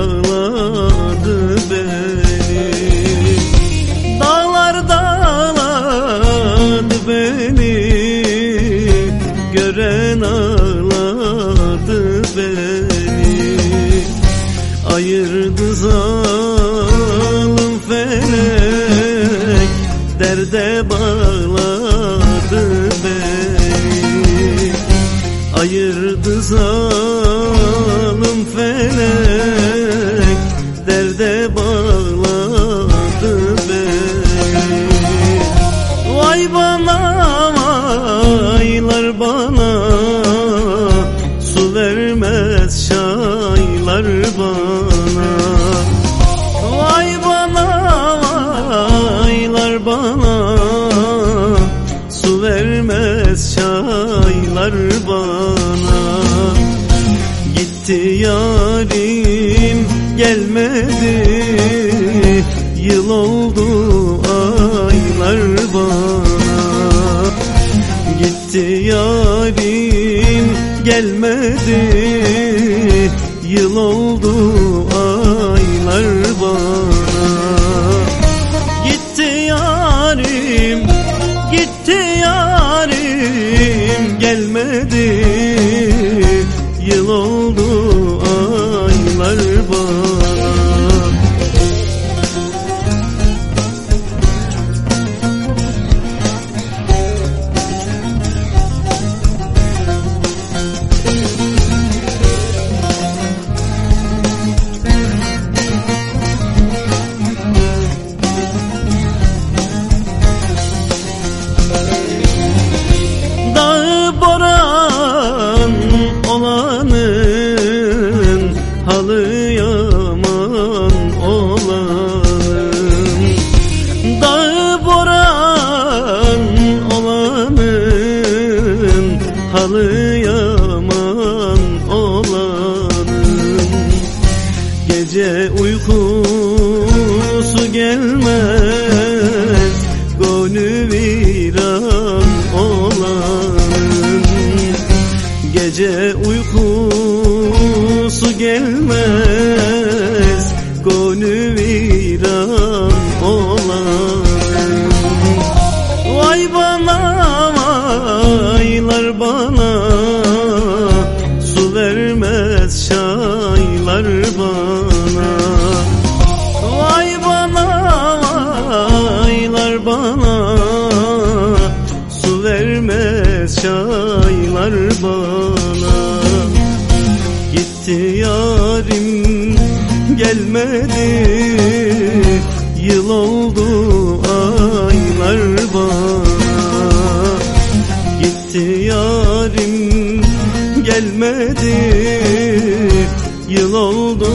Gören ağladı beni Dağlar dağladı beni Gören ağladı beni Ayırdı zalim felek Derde bağladı beni Ayırdı zalim felek Su vermez şaylar bana. Vay bana aylar bana. Su vermez şaylar bana. Gitti yarim gelmedi. Yıl oldu aylar bana gelmedi. Yıl oldu Gece uykusu gelmez Gönlü viran olanın Gece uykusu gelmez Gönlü viran olanın Vay bana aylar bana bana. Gitti yarim gelmedi. Yıl oldu aylar bana. Gitti yarim gelmedi. Yıl oldu